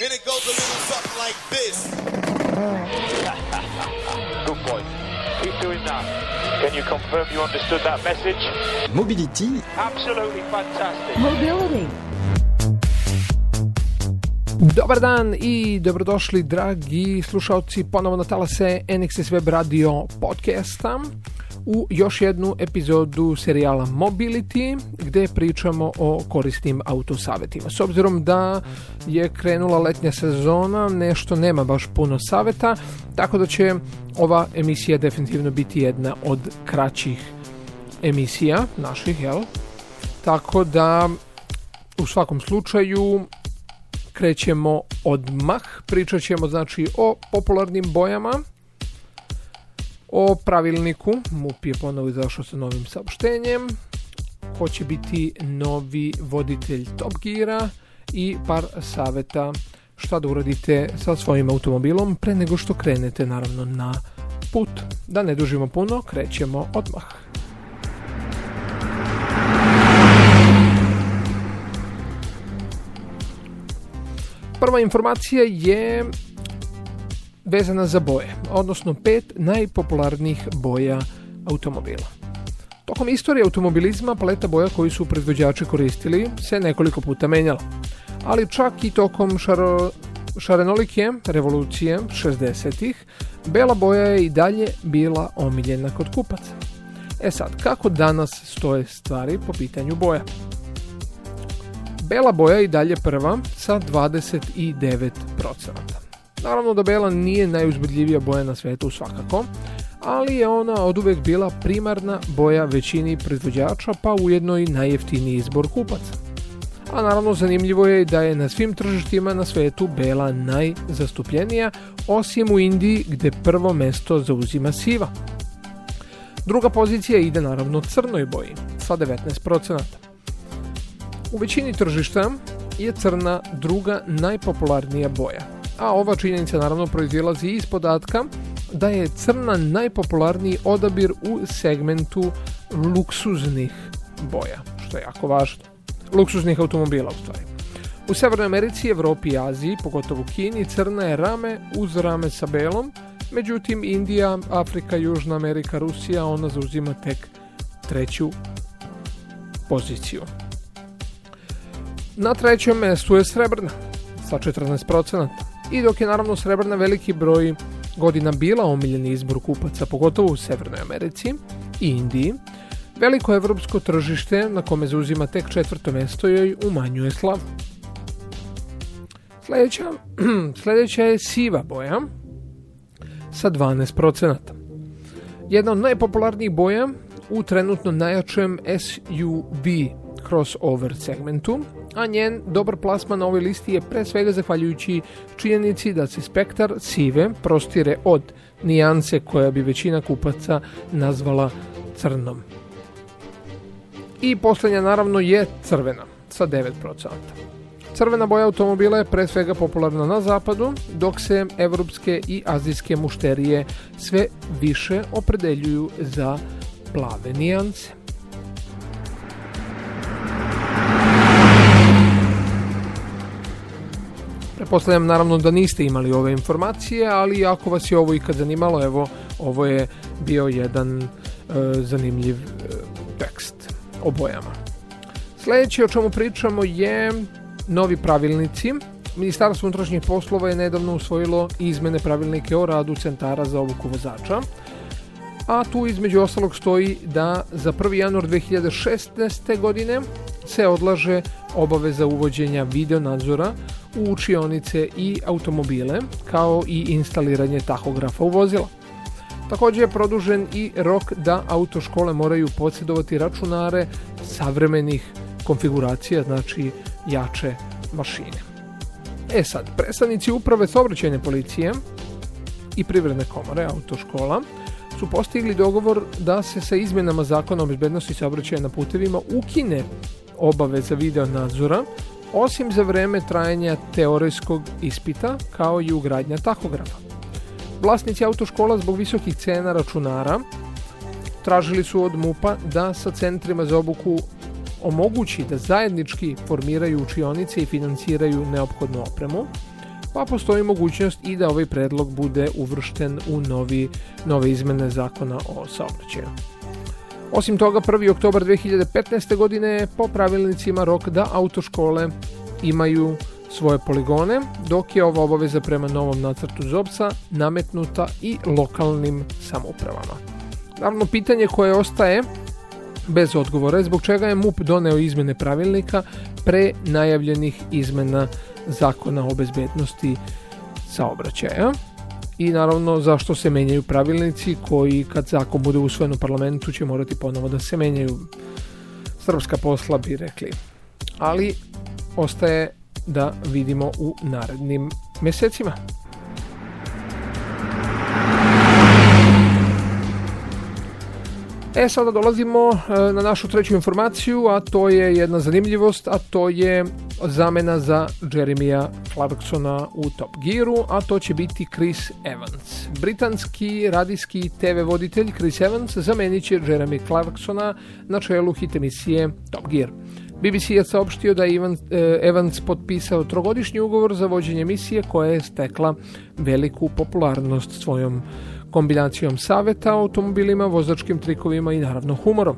And it goes a little something like this. Good boy. Keep doing that. Can you confirm you understood that message? Mobility, Absolutely fantastic. Mobility. Dobar dan i dobrodošli dragi slušalci ponovo na talase NXS Web Radio podcasta u još jednu epizodu serijala Mobility gdje pričamo o korisnim autosavetima. S obzirom da je krenula letnja sezona, nešto nema baš puno saveta, tako da će ova emisija definitivno biti jedna od kraćih emisija naših, jel? Tako da u svakom slučaju krećemo odmah. Pričat ćemo znači o popularnim bojama, o pravilniku, MUP je ponovo izašao sa novim saopštenjem, ko će biti novi voditelj Top Geara i par saveta šta da uradite sa svojim automobilom pre nego što krenete naravno na put. Da ne dužimo puno, krećemo odmah. Prva informacija je vezana za boje, odnosno pet najpopularnijih boja automobila. Tokom istorije automobilizma paleta boja koju su proizvođači koristili se nekoliko puta menjala, ali čak i tokom šaro, šarenolike revolucije 60-ih, bela boja je i dalje bila omiljena kod kupaca. E sad, kako danas stoje stvari po pitanju boja? Bela boja i dalje prva sa 29%. Naravno da bela nije najuzbudljivija boja na svetu svakako, ali je ona od uvek bila primarna boja većini proizvođača pa ujedno i najjeftiniji izbor kupaca. A naravno zanimljivo je da je na svim tržištima na svetu bela najzastupljenija, osim u Indiji gdje prvo mesto zauzima siva. Druga pozicija ide naravno crnoj boji sa 19%. U većini tržišta je crna druga najpopularnija boja, a ova činjenica naravno proizilazi iz podatka da je crna najpopularniji odabir u segmentu luksuznih boja, što je jako važno. Luksuznih automobila u stvari. U Severnoj Americi, Evropi i Aziji, pogotovo u Kini, crna je rame uz rame sa belom, međutim Indija, Afrika, Južna Amerika, Rusija, ona zauzima tek treću poziciju. Na trećem mjestu je srebrna sa 14%. I dok je naravno srebrna veliki broj godina bila omiljeni izbor kupaca, pogotovo u Severnoj Americi i Indiji, veliko evropsko tržište na kome zauzima tek četvrto mjesto joj umanjuje slavu. Sljedeća, sljedeća je siva boja sa 12%. Jedna od najpopularnijih boja u trenutno najjačem SUV crossover segmentu, a njen dobar plasman na ovoj listi je pre svega zahvaljujući činjenici da se spektar sive prostire od nijanse koja bi većina kupaca nazvala crnom. I posljednja naravno je crvena sa 9%. Crvena boja automobila je pre svega popularna na zapadu, dok se evropske i azijske mušterije sve više opredeljuju za plave nijanse. Pretpostavljam naravno da niste imali ove informacije, ali ako vas je ovo ikad zanimalo, evo, ovo je bio jedan e, zanimljiv e, tekst o bojama. Sljedeće o čemu pričamo je novi pravilnici. Ministarstvo unutrašnjih poslova je nedavno usvojilo izmene pravilnike o radu centara za obuku vozača, a tu između ostalog stoji da za 1. januar 2016. godine se odlaže obaveza uvođenja video nadzora u učionice i automobile, kao i instaliranje tahografa u vozila. Također je produžen i rok da autoškole moraju posjedovati računare savremenih konfiguracija, znači jače mašine. E sad, predstavnici uprave saobraćajne policije i privredne komore autoškola su postigli dogovor da se sa izmjenama zakona o bezbednosti saobraćaja na putevima ukine obaveza video nadzora osim za vreme trajanja teorijskog ispita kao i ugradnja tahografa. Vlasnici autoškola zbog visokih cena računara tražili su od MUPA da sa centrima za obuku omogući da zajednički formiraju učionice i financiraju neophodnu opremu, pa postoji mogućnost i da ovaj predlog bude uvršten u novi, nove izmene zakona o saobraćaju. Osim toga, 1. oktobar 2015. godine je po pravilnicima rok da autoškole imaju svoje poligone, dok je ova obaveza prema novom nacrtu ZOBSA nametnuta i lokalnim samoupravama. Naravno, pitanje koje ostaje bez odgovora zbog čega je MUP doneo izmene pravilnika pre najavljenih izmena zakona o bezbednosti saobraćaja i naravno zašto se menjaju pravilnici koji kad zakon bude usvojen u parlamentu će morati ponovo da se menjaju. Srpska posla bi rekli. Ali ostaje da vidimo u narednim mesecima E sada dolazimo e, na našu treću informaciju, a to je jedna zanimljivost, a to je zamena za Jeremija Clarksona u Top Gearu, a to će biti Chris Evans. Britanski radijski TV voditelj Chris Evans zamenit će Jeremy Clarksona na čelu hit emisije Top Gear. BBC je saopštio da je e, Evans potpisao trogodišnji ugovor za vođenje emisije koja je stekla veliku popularnost svojom kombinacijom saveta automobilima, vozačkim trikovima i naravno humorom.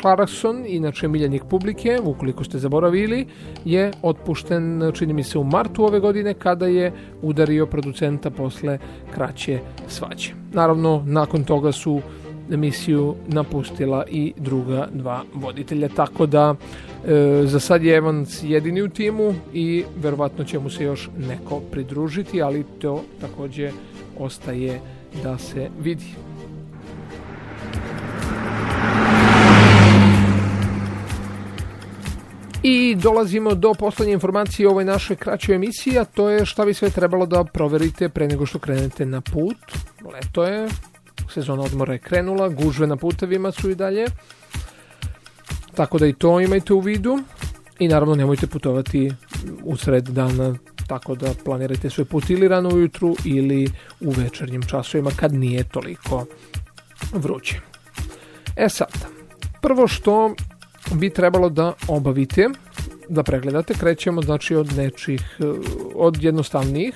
Clarkson, inače miljenik publike, ukoliko ste zaboravili, je otpušten, čini mi se, u martu ove godine kada je udario producenta posle kraće svađe. Naravno, nakon toga su emisiju napustila i druga dva voditelja, tako da e, za sad je Evans jedini u timu i verovatno će mu se još neko pridružiti, ali to takođe ostaje da se vidi. I dolazimo do poslednje informacije u ovoj našoj kraćoj emisiji, a to je šta bi sve trebalo da proverite pre nego što krenete na put. Leto je, sezona odmora je krenula, gužve na putevima su i dalje. Tako da i to imajte u vidu. I naravno nemojte putovati u sred dana tako da planirajte svoj put ili ujutru ili u večernjim časovima kad nije toliko vruće. E sad, prvo što bi trebalo da obavite, da pregledate, krećemo znači od nečih, od jednostavnijih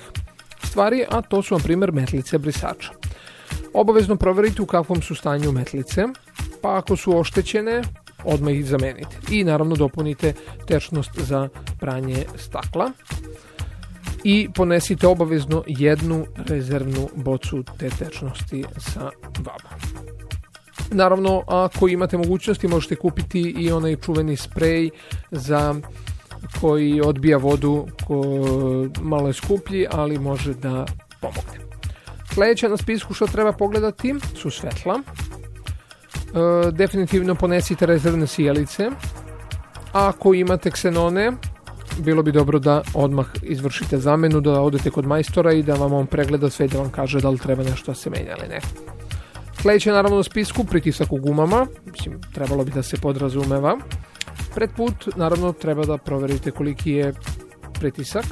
stvari, a to su na primjer metlice brisača. Obavezno proverite u kakvom su stanju metlice, pa ako su oštećene, odmah ih zamenite. I naravno dopunite tečnost za pranje stakla i ponesite obavezno jednu rezervnu bocu te tečnosti sa vama. Naravno, ako imate mogućnosti, možete kupiti i onaj čuveni sprej za koji odbija vodu, ko malo je skuplji, ali može da pomogne. Sledeća na spisku što treba pogledati su svetla. E, definitivno ponesite rezervne sjelice. Ako imate ksenone, bilo bi dobro da odmah izvršite zamenu, da odete kod majstora i da vam on pregleda sve da vam kaže da li treba nešto da se menja ili ne. Sledeće naravno u spisku pritisak u gumama, mislim trebalo bi da se podrazumeva. Pred put naravno treba da proverite koliki je pritisak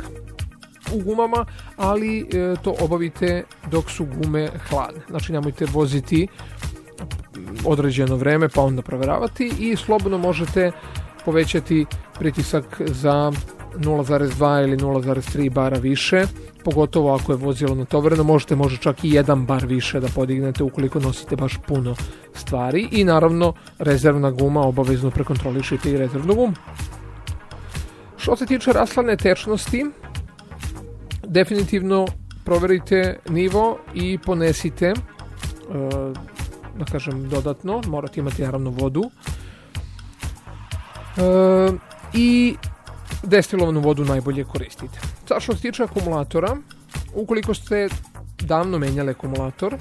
u gumama, ali e, to obavite dok su gume hladne. Znači nemojte voziti određeno vreme pa onda proveravati i slobodno možete povećati pritisak za 0,2 ili 0,3 bara više, pogotovo ako je vozilo natovareno, možete možda čak i jedan bar više da podignete ukoliko nosite baš puno stvari. I naravno rezervna guma, obavezno prekontrolišite i rezervnu gumu. Što se tiče raslane tečnosti, definitivno proverite nivo i ponesite e, da kažem dodatno, morate imati naravno vodu i destilovanu vodu najbolje koristite. Sad što se tiče akumulatora, ukoliko ste davno menjali akumulator,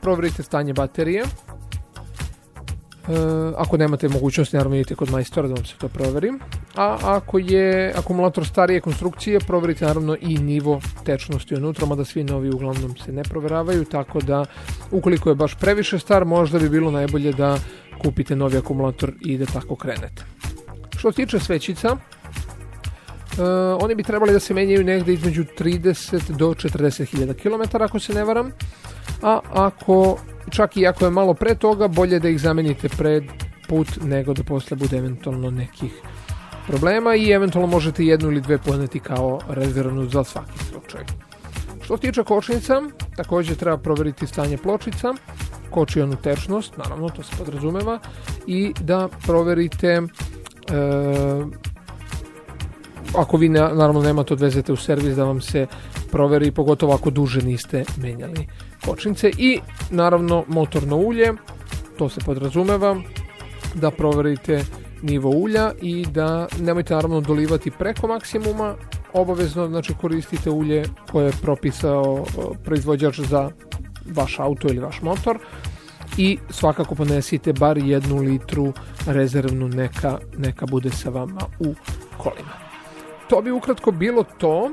proverite stanje baterije. E, ako nemate mogućnosti, naravno idite kod majstora da vam se to proveri. A ako je akumulator starije konstrukcije, proverite naravno i nivo tečnosti unutra, mada svi novi uglavnom se ne proveravaju, tako da ukoliko je baš previše star, možda bi bilo najbolje da kupite novi akumulator i da tako krenete. Što se tiče svećica, Uh, oni bi trebali da se menjaju negde između 30 do 40 hiljada km ako se ne varam a ako čak i ako je malo pre toga bolje da ih zamenite pred put nego da posle bude eventualno nekih problema i eventualno možete jednu ili dve poneti kao rezervnu za svaki slučaj. Što se tiče kočnica, također treba provjeriti stanje pločica, kočionu tečnost, naravno to se podrazumeva, i da proverite e, ako vi naravno nemate odvezete u servis da vam se proveri, pogotovo ako duže niste menjali kočnice. I naravno motorno ulje, to se podrazumeva da proverite nivo ulja i da nemojte naravno dolivati preko maksimuma, obavezno znači koristite ulje koje je propisao proizvođač za vaš auto ili vaš motor i svakako ponesite bar jednu litru rezervnu neka, neka bude sa vama u kolima. To bi ukratko bilo to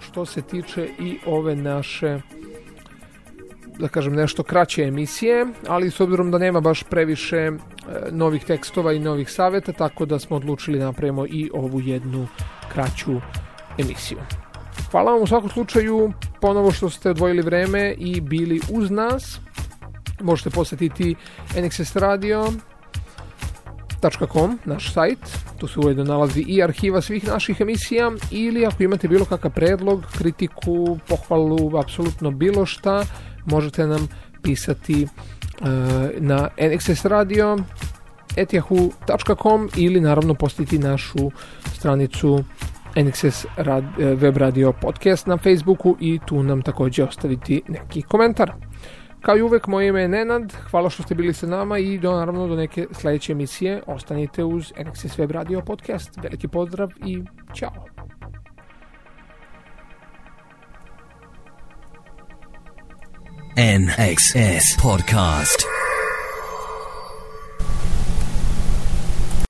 što se tiče i ove naše da kažem nešto kraće emisije, ali s obzirom da nema baš previše e, novih tekstova i novih savjeta, tako da smo odlučili napravimo i ovu jednu kraću emisiju. Hvala vam u svakom slučaju ponovo što ste odvojili vreme i bili uz nas. Možete posjetiti NXS Radio, .com, naš sajt, tu se ujedno nalazi i arhiva svih naših emisija ili ako imate bilo kakav predlog, kritiku, pohvalu, apsolutno bilo šta, možete nam pisati uh, na NXS Radio etijahu.com ili naravno postiti našu stranicu NXS rad, e, web radio podcast na Facebooku i tu nam također ostaviti neki komentar. Kao i uvek, moje ime je Nenad, hvala što ste bili sa nama i do, naravno do neke sljedeće emisije ostanite uz NXS Web Radio Podcast. Veliki pozdrav i čao! NXS Podcast.